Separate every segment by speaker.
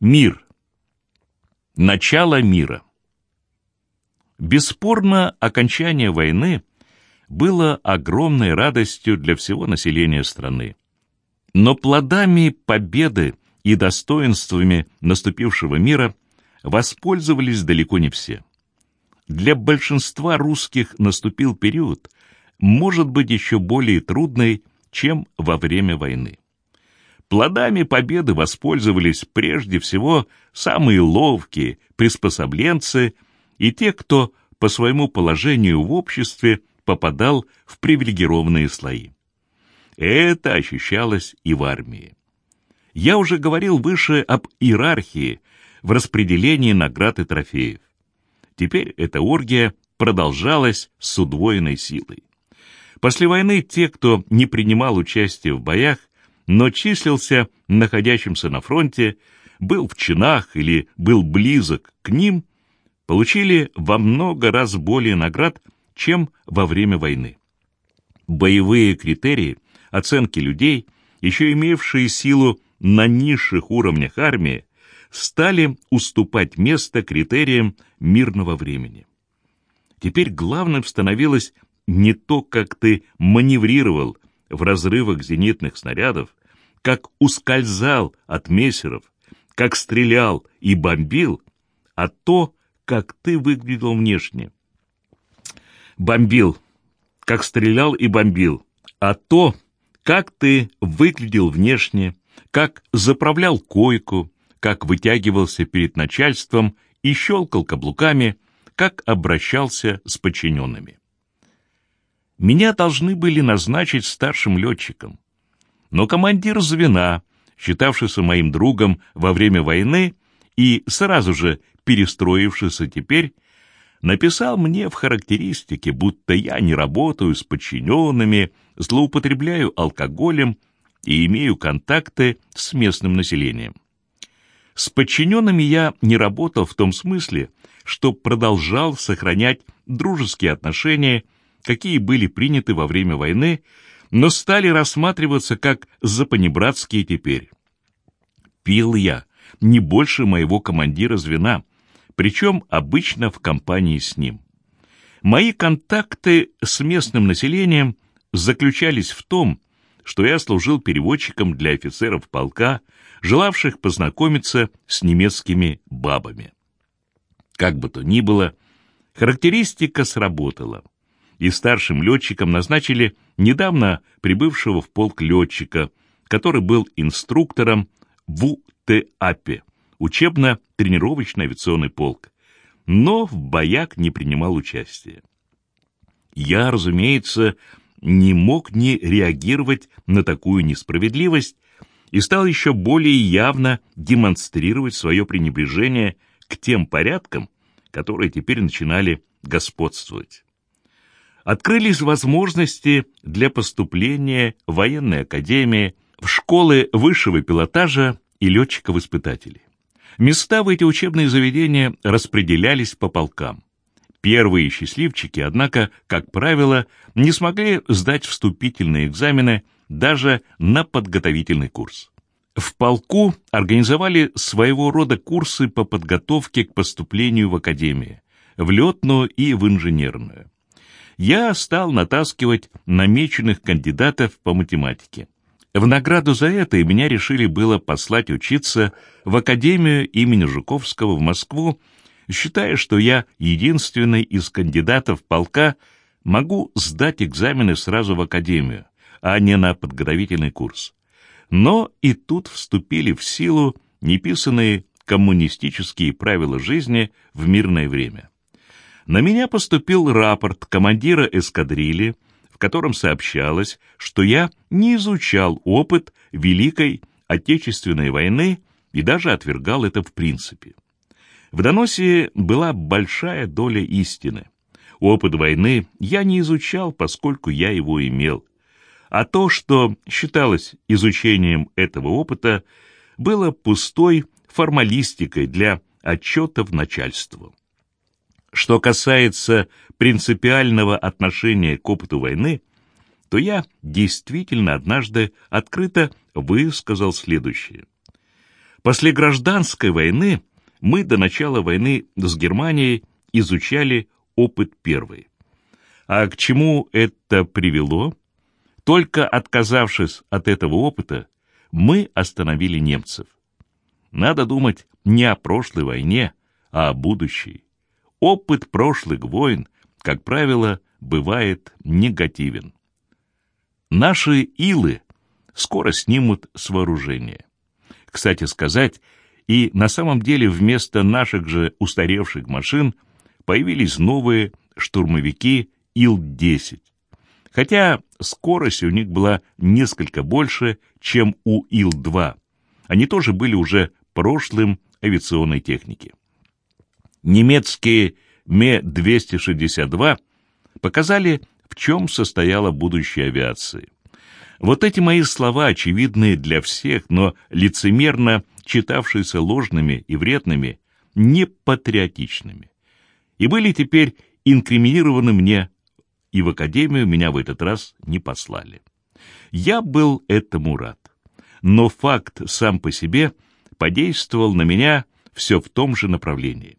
Speaker 1: Мир. Начало мира. Бесспорно, окончание войны было огромной радостью для всего населения страны. Но плодами победы и достоинствами наступившего мира воспользовались далеко не все. Для большинства русских наступил период, может быть, еще более трудный, чем во время войны. Плодами победы воспользовались прежде всего самые ловкие приспособленцы и те, кто по своему положению в обществе попадал в привилегированные слои. Это ощущалось и в армии. Я уже говорил выше об иерархии в распределении наград и трофеев. Теперь эта оргия продолжалась с удвоенной силой. После войны те, кто не принимал участие в боях, но числился находящимся на фронте, был в чинах или был близок к ним, получили во много раз более наград, чем во время войны. Боевые критерии оценки людей, еще имевшие силу на низших уровнях армии, стали уступать место критериям мирного времени. Теперь главным становилось не то, как ты маневрировал в разрывах зенитных снарядов, как ускользал от мессеров, как стрелял и бомбил, а то, как ты выглядел внешне. Бомбил, как стрелял и бомбил, а то, как ты выглядел внешне, как заправлял койку, как вытягивался перед начальством и щелкал каблуками, как обращался с подчиненными. Меня должны были назначить старшим летчиком. Но командир звена, считавшийся моим другом во время войны и сразу же перестроившийся теперь, написал мне в характеристике, будто я не работаю с подчиненными, злоупотребляю алкоголем и имею контакты с местным населением. С подчиненными я не работал в том смысле, что продолжал сохранять дружеские отношения какие были приняты во время войны, но стали рассматриваться как запанибратские теперь. Пил я не больше моего командира звена, причем обычно в компании с ним. Мои контакты с местным населением заключались в том, что я служил переводчиком для офицеров полка, желавших познакомиться с немецкими бабами. Как бы то ни было, характеристика сработала — и старшим летчиком назначили недавно прибывшего в полк летчика, который был инструктором в УТАПе, учебно-тренировочный авиационный полк, но в боях не принимал участия. Я, разумеется, не мог не реагировать на такую несправедливость и стал еще более явно демонстрировать свое пренебрежение к тем порядкам, которые теперь начинали господствовать открылись возможности для поступления в военной академии, в школы высшего пилотажа и летчиков-испытателей. Места в эти учебные заведения распределялись по полкам. Первые счастливчики, однако, как правило, не смогли сдать вступительные экзамены даже на подготовительный курс. В полку организовали своего рода курсы по подготовке к поступлению в академию, в летную и в инженерную я стал натаскивать намеченных кандидатов по математике. В награду за это меня решили было послать учиться в Академию имени Жуковского в Москву, считая, что я единственный из кандидатов полка могу сдать экзамены сразу в Академию, а не на подготовительный курс. Но и тут вступили в силу неписанные коммунистические правила жизни в мирное время на меня поступил рапорт командира эскадрильи, в котором сообщалось, что я не изучал опыт Великой Отечественной войны и даже отвергал это в принципе. В доносе была большая доля истины. Опыт войны я не изучал, поскольку я его имел. А то, что считалось изучением этого опыта, было пустой формалистикой для отчетов начальству. Что касается принципиального отношения к опыту войны, то я действительно однажды открыто высказал следующее. После гражданской войны мы до начала войны с Германией изучали опыт первой. А к чему это привело? Только отказавшись от этого опыта, мы остановили немцев. Надо думать не о прошлой войне, а о будущей. Опыт прошлых войн, как правило, бывает негативен. Наши илы скоро снимут с вооружения. Кстати сказать, и на самом деле вместо наших же устаревших машин появились новые штурмовики Ил-10. Хотя скорость у них была несколько больше, чем у Ил-2. Они тоже были уже прошлым авиационной техники. Немецкие Ме-262 показали, в чем состояла будущее авиации. Вот эти мои слова, очевидные для всех, но лицемерно читавшиеся ложными и вредными, непатриотичными. И были теперь инкриминированы мне, и в академию меня в этот раз не послали. Я был этому рад. Но факт сам по себе подействовал на меня все в том же направлении.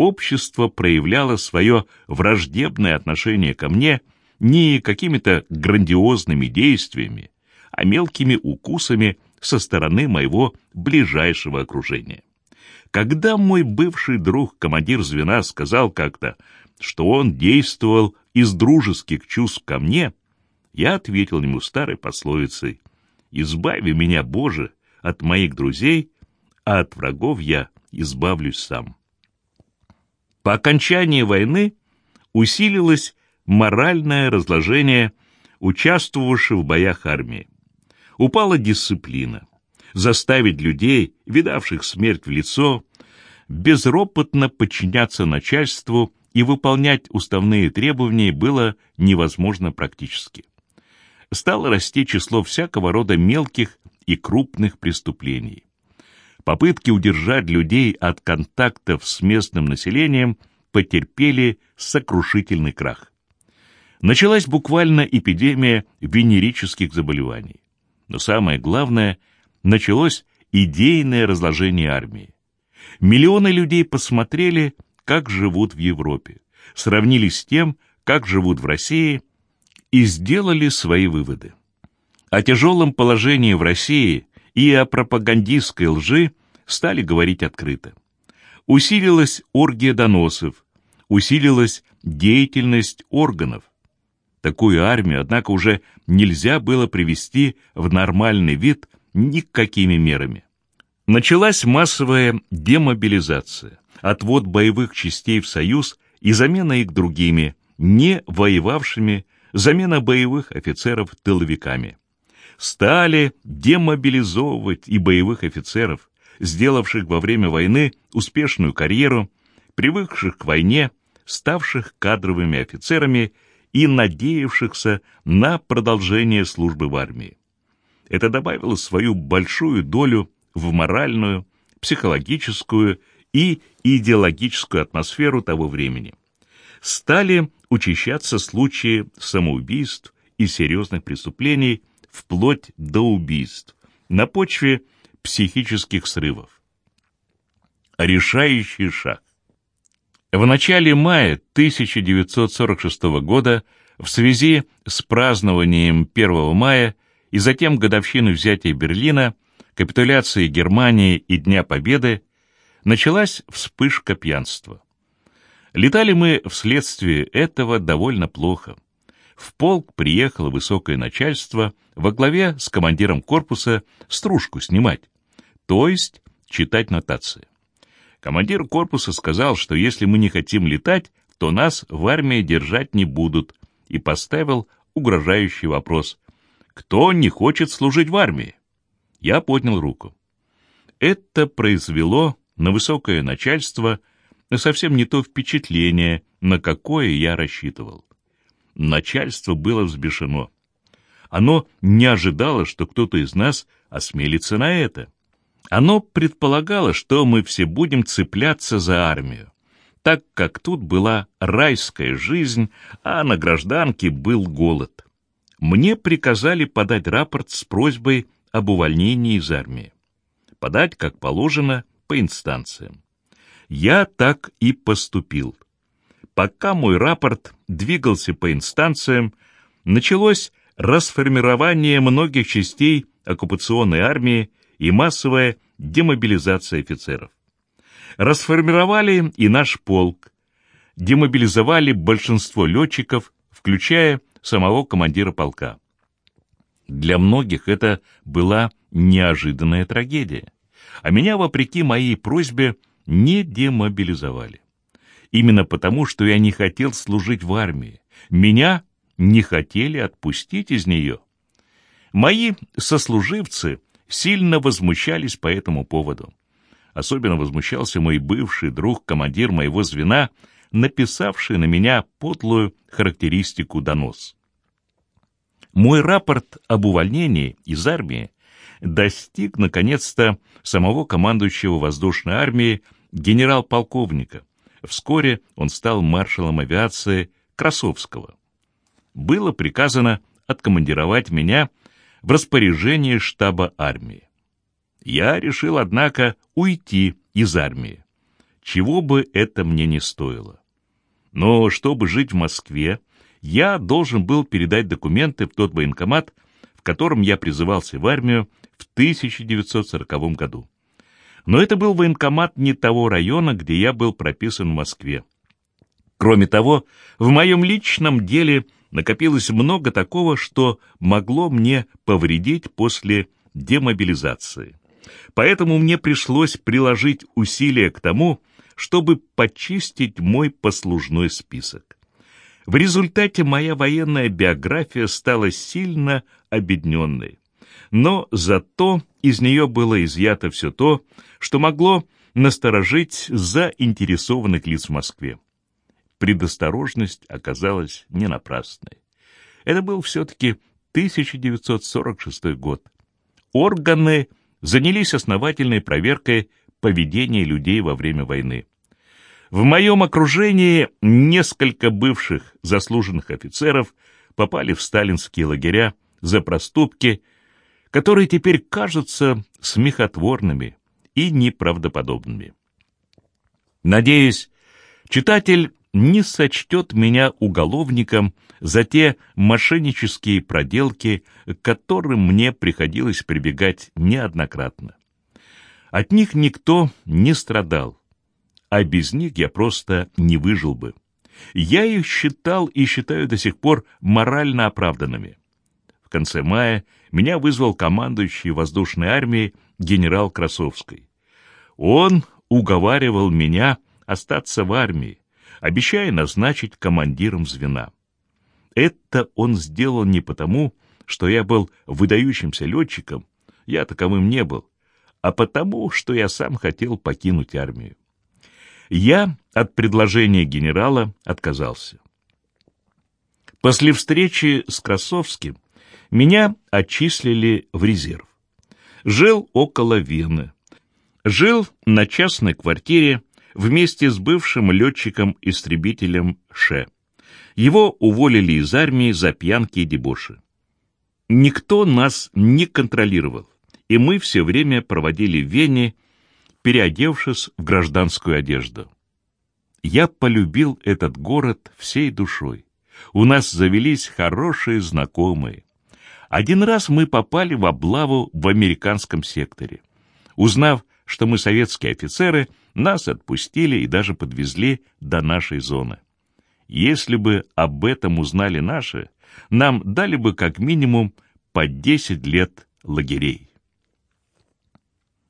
Speaker 1: Общество проявляло свое враждебное отношение ко мне не какими-то грандиозными действиями, а мелкими укусами со стороны моего ближайшего окружения. Когда мой бывший друг, командир звена, сказал как-то, что он действовал из дружеских чувств ко мне, я ответил ему старой пословицей «Избави меня, Боже, от моих друзей, а от врагов я избавлюсь сам». По окончании войны усилилось моральное разложение участвовавшей в боях армии. Упала дисциплина. Заставить людей, видавших смерть в лицо, безропотно подчиняться начальству и выполнять уставные требования было невозможно практически. Стало расти число всякого рода мелких и крупных преступлений. Попытки удержать людей от контактов с местным населением потерпели сокрушительный крах. Началась буквально эпидемия венерических заболеваний. Но самое главное, началось идейное разложение армии. Миллионы людей посмотрели, как живут в Европе, сравнили с тем, как живут в России, и сделали свои выводы. О тяжелом положении в России и о пропагандистской лжи стали говорить открыто. Усилилась оргия доносов, усилилась деятельность органов. Такую армию, однако, уже нельзя было привести в нормальный вид никакими мерами. Началась массовая демобилизация, отвод боевых частей в Союз и замена их другими, не воевавшими, замена боевых офицеров тыловиками. Стали демобилизовывать и боевых офицеров, сделавших во время войны успешную карьеру, привыкших к войне, ставших кадровыми офицерами и надеявшихся на продолжение службы в армии. Это добавило свою большую долю в моральную, психологическую и идеологическую атмосферу того времени. Стали учащаться случаи самоубийств и серьезных преступлений вплоть до убийств на почве психических срывов. Решающий шаг. В начале мая 1946 года в связи с празднованием 1 мая и затем годовщины взятия Берлина – капитуляции Германии и Дня Победы началась вспышка пьянства. Летали мы вследствие этого довольно плохо. В полк приехало высокое начальство во главе с командиром корпуса стружку снимать, то есть читать нотации. Командир корпуса сказал, что если мы не хотим летать, то нас в армии держать не будут, и поставил угрожающий вопрос. Кто не хочет служить в армии? Я поднял руку. Это произвело на высокое начальство совсем не то впечатление, на какое я рассчитывал. Начальство было взбешено. Оно не ожидало, что кто-то из нас осмелится на это. Оно предполагало, что мы все будем цепляться за армию, так как тут была райская жизнь, а на гражданке был голод. Мне приказали подать рапорт с просьбой об увольнении из армии. подать, как положено, по инстанциям. Я так и поступил. Пока мой рапорт двигался по инстанциям, началось расформирование многих частей оккупационной армии и массовая демобилизация офицеров. Расформировали и наш полк, демобилизовали большинство летчиков, включая самого командира полка. Для многих это была неожиданная трагедия, а меня, вопреки моей просьбе, не демобилизовали. Именно потому, что я не хотел служить в армии. Меня не хотели отпустить из нее. Мои сослуживцы сильно возмущались по этому поводу. Особенно возмущался мой бывший друг, командир моего звена, написавший на меня подлую характеристику донос. Мой рапорт об увольнении из армии достиг, наконец-то, самого командующего воздушной армии генерал-полковника. Вскоре он стал маршалом авиации Красовского. Было приказано откомандировать меня в распоряжение штаба армии. Я решил, однако, уйти из армии, чего бы это мне не стоило. Но чтобы жить в Москве, я должен был передать документы в тот военкомат, в котором я призывался в армию в 1940 году. Но это был военкомат не того района, где я был прописан в Москве. Кроме того, в моем личном деле накопилось много такого, что могло мне повредить после демобилизации. Поэтому мне пришлось приложить усилия к тому, чтобы почистить мой послужной список. В результате моя военная биография стала сильно обедненной. Но зато из нее было изъято все то, что могло насторожить заинтересованных лиц в Москве. Предосторожность оказалась не напрасной. Это был все-таки 1946 год. Органы занялись основательной проверкой поведения людей во время войны. В моем окружении несколько бывших заслуженных офицеров попали в сталинские лагеря за проступки, которые теперь кажутся смехотворными и неправдоподобными. Надеюсь, читатель не сочтет меня уголовником за те мошеннические проделки, к которым мне приходилось прибегать неоднократно. От них никто не страдал, а без них я просто не выжил бы. Я их считал и считаю до сих пор морально оправданными. В конце мая меня вызвал командующий воздушной армией генерал Красовский. Он уговаривал меня остаться в армии, обещая назначить командиром звена. Это он сделал не потому, что я был выдающимся летчиком, я таковым не был, а потому, что я сам хотел покинуть армию. Я от предложения генерала отказался. После встречи с Красовским меня отчислили в резерв. Жил около Вены. Жил на частной квартире вместе с бывшим летчиком-истребителем Ше. Его уволили из армии за пьянки и дебоши. Никто нас не контролировал, и мы все время проводили в Вене, переодевшись в гражданскую одежду. Я полюбил этот город всей душой. У нас завелись хорошие знакомые. Один раз мы попали в облаву в американском секторе. Узнав, что мы советские офицеры, нас отпустили и даже подвезли до нашей зоны. Если бы об этом узнали наши, нам дали бы как минимум по 10 лет лагерей.